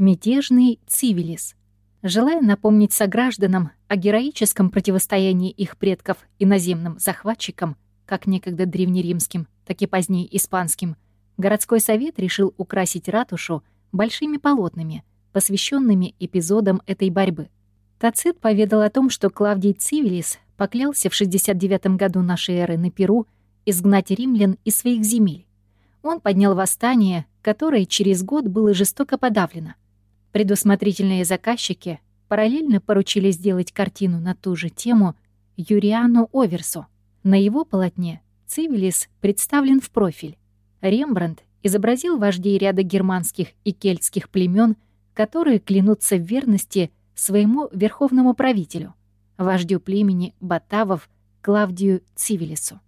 Мятежный Цивилис. Желая напомнить согражданам о героическом противостоянии их предков иноземным захватчикам, как некогда древнеримским, так и позднее испанским, городской совет решил украсить ратушу большими полотнами, посвященными эпизодам этой борьбы. Тацит поведал о том, что Клавдий Цивилис поклялся в 69 году нашей эры на Перу изгнать римлян из своих земель. Он поднял восстание, которое через год было жестоко подавлено. Предусмотрительные заказчики параллельно поручили сделать картину на ту же тему Юриану Оверсу. На его полотне Цивилис представлен в профиль. Рембрандт изобразил вождей ряда германских и кельтских племен, которые клянутся в верности своему верховному правителю, вождю племени Батавов Клавдию Цивилису.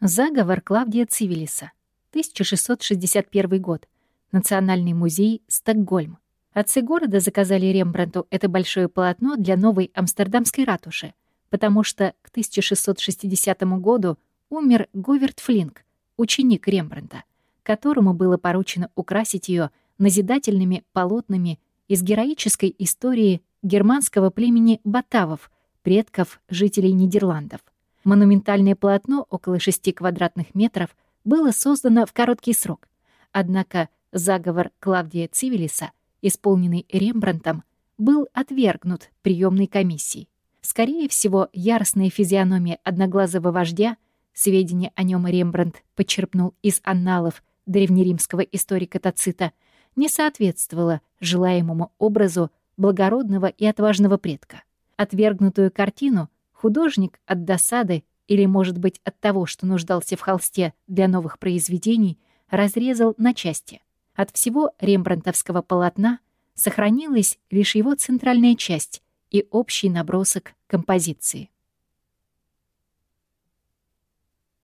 Заговор Клавдия Цивилиса, 1661 год. Национальный музей Стокгольм. Отцы города заказали Рембрандту это большое полотно для новой амстердамской ратуши, потому что к 1660 году умер Говард Флинк, ученик Рембрандта, которому было поручено украсить ее назидательными полотнами из героической истории германского племени Батавов, предков жителей Нидерландов. Монументальное полотно около 6 квадратных метров было создано в короткий срок. Однако заговор Клавдия Цивилиса, исполненный Рембрандтом, был отвергнут приемной комиссией. Скорее всего, яростная физиономия одноглазого вождя, сведения о нем Рембрандт почерпнул из анналов древнеримского историка Тацита, не соответствовала желаемому образу благородного и отважного предка. Отвергнутую картину художник от досады или, может быть, от того, что нуждался в холсте для новых произведений, разрезал на части. От всего рембрандтовского полотна сохранилась лишь его центральная часть и общий набросок композиции.